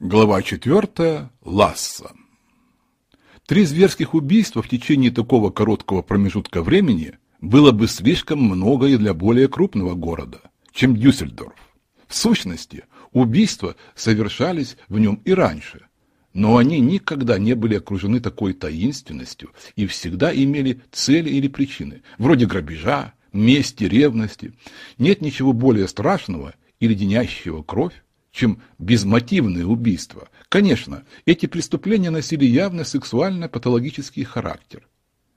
Глава 4. Ласса. Три зверских убийства в течение такого короткого промежутка времени было бы слишком много и для более крупного города, чем Дюссельдорф. В сущности, убийства совершались в нем и раньше, но они никогда не были окружены такой таинственностью и всегда имели цели или причины, вроде грабежа, мести, ревности. Нет ничего более страшного и леденящего кровь, чем безмотивные убийства. Конечно, эти преступления носили явно сексуально-патологический характер.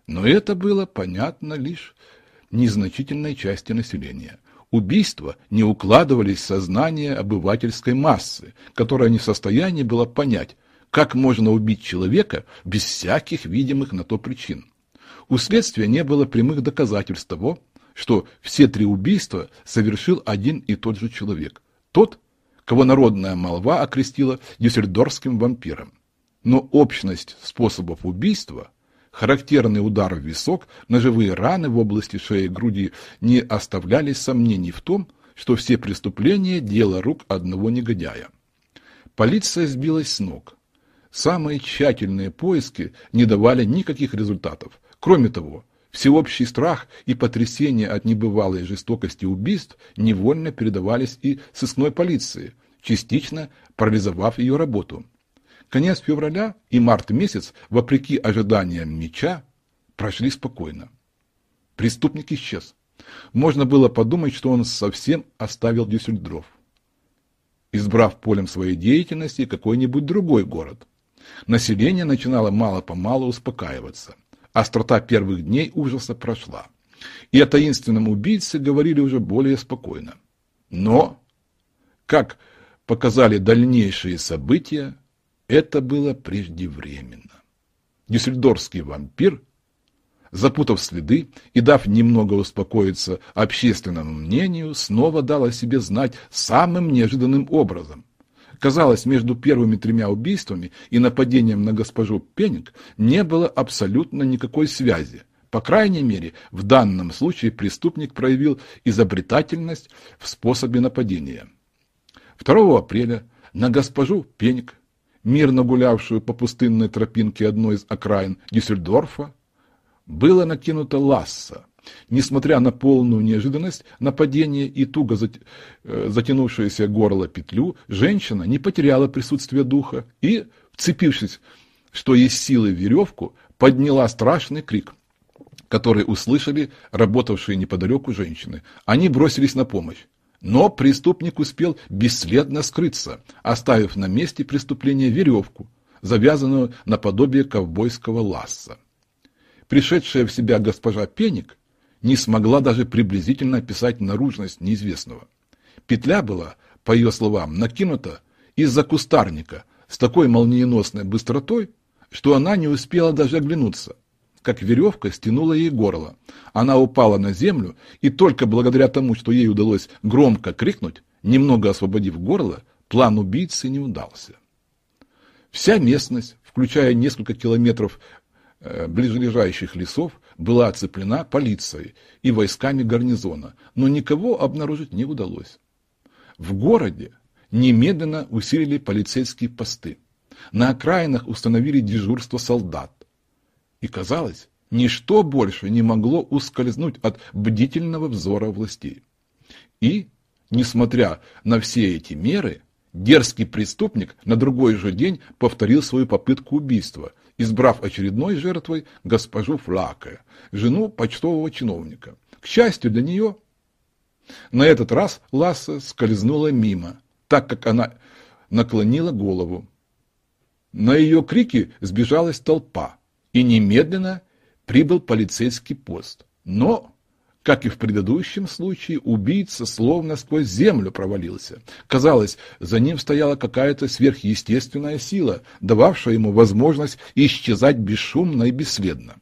Но это было понятно лишь незначительной части населения. Убийства не укладывались в сознание обывательской массы, которая не в состоянии была понять, как можно убить человека без всяких видимых на то причин. У следствия не было прямых доказательств того, что все три убийства совершил один и тот же человек. Тот, кого народная молва окрестила дюссельдорфским вампиром. Но общность способов убийства, характерный удар в висок, ножевые раны в области шеи и груди не оставляли сомнений в том, что все преступления – дело рук одного негодяя. Полиция сбилась с ног. Самые тщательные поиски не давали никаких результатов. Кроме того, Всеобщий страх и потрясение от небывалой жестокости убийств невольно передавались и сыскной полиции, частично парализовав ее работу. Конец февраля и март месяц, вопреки ожиданиям меча, прошли спокойно. Преступник исчез. Можно было подумать, что он совсем оставил Дюссельдорф, избрав полем своей деятельности какой-нибудь другой город. Население начинало мало-помалу успокаиваться. Острота первых дней ужаса прошла. И о таинственном убийце говорили уже более спокойно. Но, как показали дальнейшие события, это было преждевременно. Дюссельдорфский вампир, запутав следы и дав немного успокоиться общественному мнению, снова дал о себе знать самым неожиданным образом. Казалось, между первыми тремя убийствами и нападением на госпожу Пенник не было абсолютно никакой связи. По крайней мере, в данном случае преступник проявил изобретательность в способе нападения. 2 апреля на госпожу Пеньк, мирно гулявшую по пустынной тропинке одной из окраин Дюссельдорфа, было накинуто ласса. Несмотря на полную неожиданность нападения и туго э, затянувшееся горло петлю, женщина не потеряла присутствие духа и, вцепившись, что есть силы в веревку, подняла страшный крик, который услышали работавшие неподалеку женщины. Они бросились на помощь. Но преступник успел бесследно скрыться, оставив на месте преступления веревку, завязанную наподобие ковбойского ласса. Пришедшая в себя госпожа Пеник не смогла даже приблизительно описать наружность неизвестного. Петля была, по ее словам, накинута из-за кустарника с такой молниеносной быстротой, что она не успела даже оглянуться как веревка стянула ей горло. Она упала на землю, и только благодаря тому, что ей удалось громко крикнуть, немного освободив горло, план убийцы не удался. Вся местность, включая несколько километров э, ближайших лесов, была оцеплена полицией и войсками гарнизона, но никого обнаружить не удалось. В городе немедленно усилили полицейские посты. На окраинах установили дежурство солдат. И казалось, ничто больше не могло ускользнуть от бдительного взора властей. И, несмотря на все эти меры, дерзкий преступник на другой же день повторил свою попытку убийства, избрав очередной жертвой госпожу Флаке, жену почтового чиновника. К счастью для нее, на этот раз Ласса скользнула мимо, так как она наклонила голову. На ее крики сбежалась толпа и немедленно прибыл полицейский пост. Но, как и в предыдущем случае, убийца словно сквозь землю провалился. Казалось, за ним стояла какая-то сверхъестественная сила, дававшая ему возможность исчезать бесшумно и бесследно.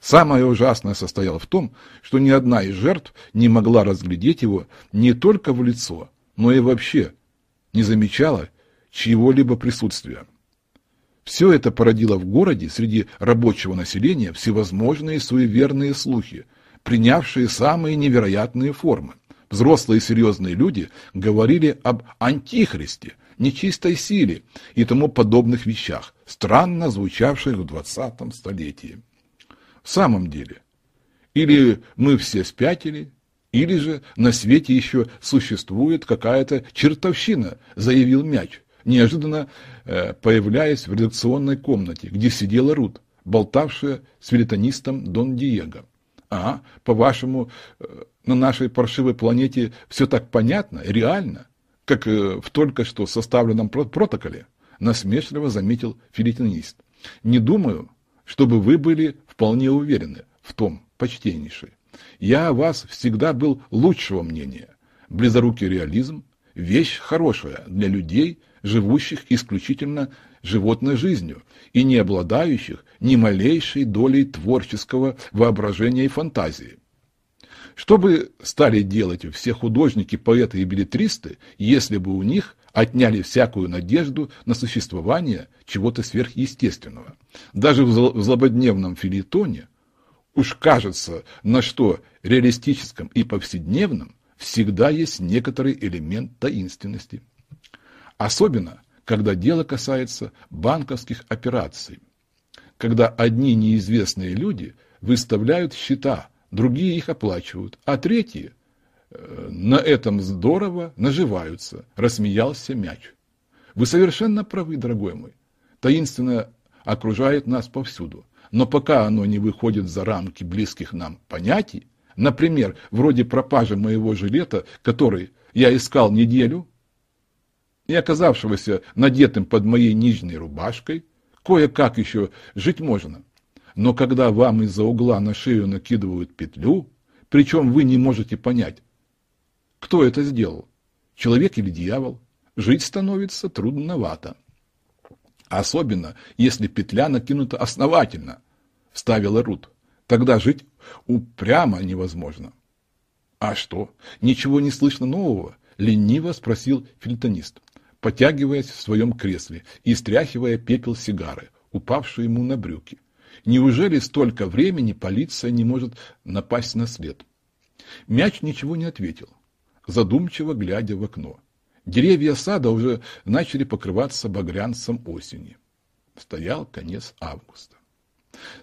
Самое ужасное состояло в том, что ни одна из жертв не могла разглядеть его не только в лицо, но и вообще не замечала чьего-либо присутствия. Все это породило в городе среди рабочего населения всевозможные суеверные слухи, принявшие самые невероятные формы. Взрослые серьезные люди говорили об антихристе, нечистой силе и тому подобных вещах, странно звучавших в 20 столетии. В самом деле, или мы все спятили, или же на свете еще существует какая-то чертовщина, заявил мяч, неожиданно э, появляясь в редакционной комнате, где сидела Рут, болтавшая с велитонистом Дон Диего. А, по-вашему, э, на нашей паршивой планете все так понятно, реально, как э, в только что составленном протоколе, насмешливо заметил филитонист. Не думаю, чтобы вы были вполне уверены в том, почтеннейший. Я о вас всегда был лучшего мнения. Близорукий реализм – вещь хорошая для людей, живущих исключительно животной жизнью и не обладающих ни малейшей долей творческого воображения и фантазии. Что бы стали делать все художники, поэты и билетристы, если бы у них отняли всякую надежду на существование чего-то сверхъестественного? Даже в злободневном филитоне, уж кажется, на что реалистическом и повседневном, всегда есть некоторый элемент таинственности. Особенно, когда дело касается банковских операций, когда одни неизвестные люди выставляют счета, другие их оплачивают, а третьи э, на этом здорово наживаются, рассмеялся мяч. Вы совершенно правы, дорогой мой. Таинственно окружает нас повсюду. Но пока оно не выходит за рамки близких нам понятий, например, вроде пропажи моего жилета, который я искал неделю, и оказавшегося надетым под моей нижней рубашкой, кое-как еще жить можно. Но когда вам из-за угла на шею накидывают петлю, причем вы не можете понять, кто это сделал, человек или дьявол, жить становится трудновато. Особенно, если петля накинута основательно, вставила Рут. Тогда жить упрямо невозможно. А что, ничего не слышно нового? Лениво спросил филитонист потягиваясь в своем кресле и стряхивая пепел сигары, упавшую ему на брюки. Неужели столько времени полиция не может напасть на след? Мяч ничего не ответил, задумчиво глядя в окно. Деревья сада уже начали покрываться багрянцем осени. Стоял конец августа.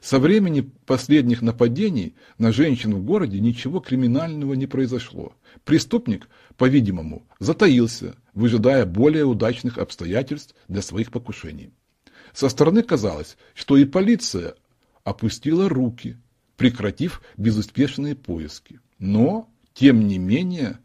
Со времени последних нападений на женщин в городе ничего криминального не произошло. Преступник, по-видимому, затаился, выжидая более удачных обстоятельств для своих покушений. Со стороны казалось, что и полиция опустила руки, прекратив безуспешные поиски. Но, тем не менее,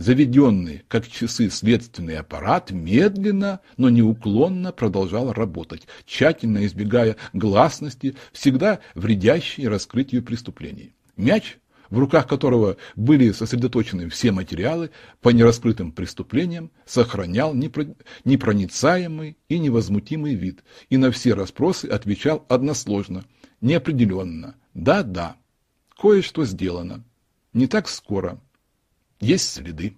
заведенный, как часы, следственный аппарат медленно, но неуклонно продолжал работать, тщательно избегая гласности, всегда вредящей раскрытию преступлений. Мяч, в руках которого были сосредоточены все материалы по нераскрытым преступлениям, сохранял непроницаемый и невозмутимый вид и на все расспросы отвечал односложно, неопределенно. «да-да, кое-что сделано, не так скоро» Есть следы.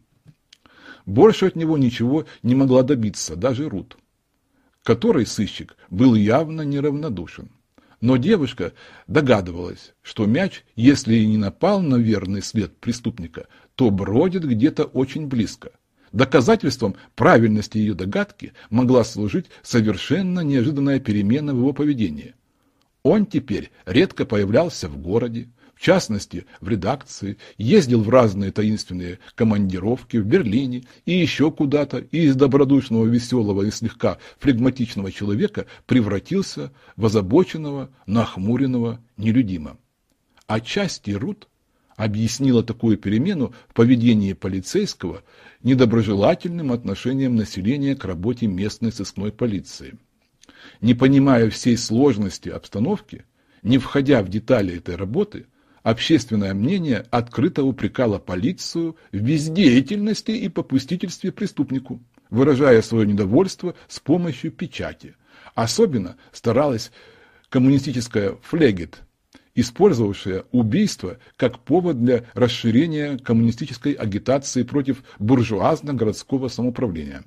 Больше от него ничего не могла добиться даже Рут, которой сыщик был явно неравнодушен. Но девушка догадывалась, что мяч, если и не напал на верный след преступника, то бродит где-то очень близко. Доказательством правильности ее догадки могла служить совершенно неожиданная перемена в его поведении. Он теперь редко появлялся в городе, в частности в редакции, ездил в разные таинственные командировки в Берлине и еще куда-то, и из добродушного, веселого и слегка флегматичного человека превратился в озабоченного, нахмуренного нелюдима. Отчасти Рут объяснила такую перемену в поведении полицейского недоброжелательным отношением населения к работе местной сыскной полиции. Не понимая всей сложности обстановки, не входя в детали этой работы, общественное мнение открыто упрекало полицию в бездеятельности и попустительстве преступнику, выражая свое недовольство с помощью печати. Особенно старалась коммунистическая флегет, использовавшая убийство как повод для расширения коммунистической агитации против буржуазно-городского самоуправления.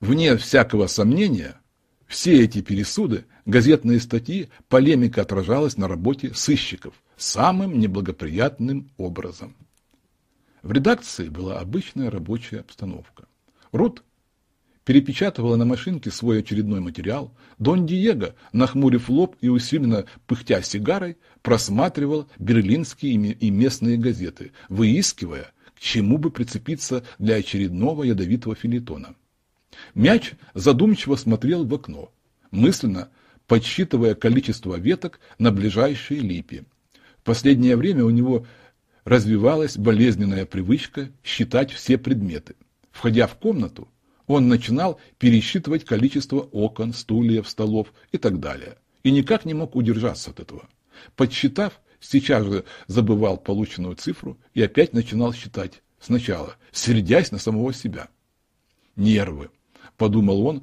Вне всякого сомнения, все эти пересуды, газетные статьи, полемика отражалась на работе сыщиков, самым неблагоприятным образом. В редакции была обычная рабочая обстановка. Рут перепечатывала на машинке свой очередной материал, Дон Диего, нахмурив лоб и усиленно пыхтя сигарой, просматривал берлинские и местные газеты, выискивая, к чему бы прицепиться для очередного ядовитого филитона. Мяч задумчиво смотрел в окно, мысленно подсчитывая количество веток на ближайшей липе. В последнее время у него развивалась болезненная привычка считать все предметы. Входя в комнату, он начинал пересчитывать количество окон, стульев, столов и так далее. И никак не мог удержаться от этого. Подсчитав, сейчас же забывал полученную цифру и опять начинал считать сначала, сердясь на самого себя. Нервы, подумал он,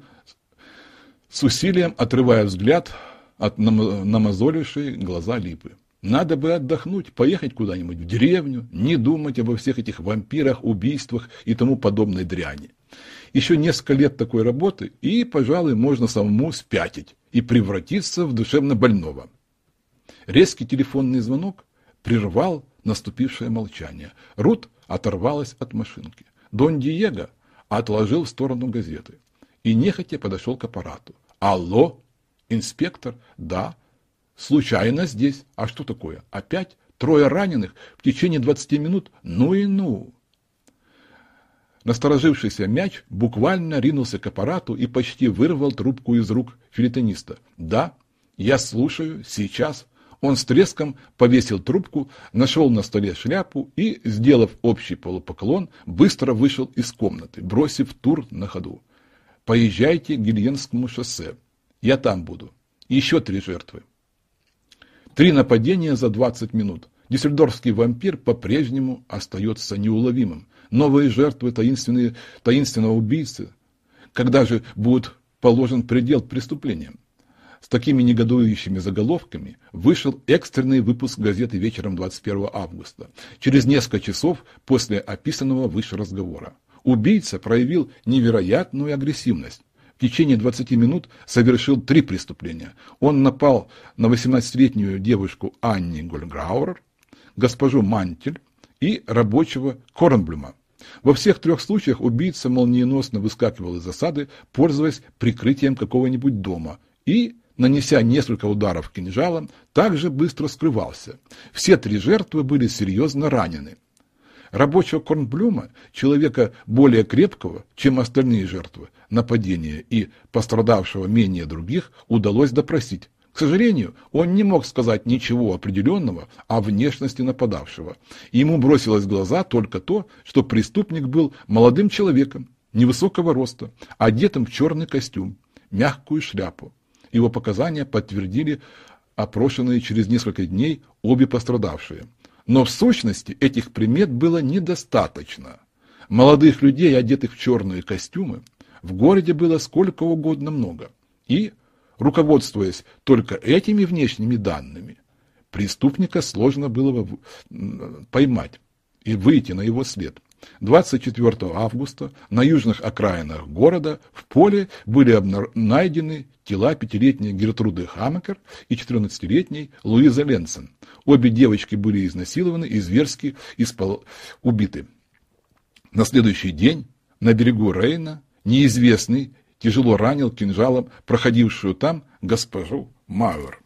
с усилием отрывая взгляд от намазолившей глаза липы. Надо бы отдохнуть, поехать куда-нибудь в деревню, не думать обо всех этих вампирах, убийствах и тому подобной дряни. Еще несколько лет такой работы, и, пожалуй, можно самому спятить и превратиться в душевно больного. Резкий телефонный звонок прервал наступившее молчание. Рут оторвалась от машинки. Дон Диего отложил в сторону газеты и нехотя подошел к аппарату. «Алло, инспектор? Да, Случайно здесь. А что такое? Опять? Трое раненых в течение 20 минут? Ну и ну. Насторожившийся мяч буквально ринулся к аппарату и почти вырвал трубку из рук филитониста. «Да, я слушаю, сейчас». Он с треском повесил трубку, нашел на столе шляпу и, сделав общий полупоклон, быстро вышел из комнаты, бросив тур на ходу. «Поезжайте к Гильенскому шоссе. Я там буду. Еще три жертвы». Три нападения за 20 минут. Дюссельдорфский вампир по-прежнему остается неуловимым. Новые жертвы таинственные, таинственного убийцы. Когда же будет положен предел преступлениям? С такими негодующими заголовками вышел экстренный выпуск газеты вечером 21 августа, через несколько часов после описанного выше разговора. Убийца проявил невероятную агрессивность в течение 20 минут совершил три преступления. Он напал на 18-летнюю девушку Анни Гольграуэр, госпожу Мантель и рабочего Корнблюма. Во всех трех случаях убийца молниеносно выскакивал из засады, пользуясь прикрытием какого-нибудь дома, и, нанеся несколько ударов кинжалом, также быстро скрывался. Все три жертвы были серьезно ранены. Рабочего Корнблюма, человека более крепкого, чем остальные жертвы нападения и пострадавшего менее других, удалось допросить. К сожалению, он не мог сказать ничего определенного о внешности нападавшего. Ему бросилось в глаза только то, что преступник был молодым человеком, невысокого роста, одетым в черный костюм, мягкую шляпу. Его показания подтвердили опрошенные через несколько дней обе пострадавшие. Но в сущности этих примет было недостаточно. Молодых людей, одетых в черные костюмы, в городе было сколько угодно много. И, руководствуясь только этими внешними данными, преступника сложно было бы поймать и выйти на его след. 24 августа на южных окраинах города в поле были найдены тела пятилетней Гертруды Хамекер и 14-летней Луизы Ленсен. Обе девочки были изнасилованы и зверски испол... убиты. На следующий день на берегу Рейна неизвестный тяжело ранил кинжалом проходившую там госпожу Мауэр.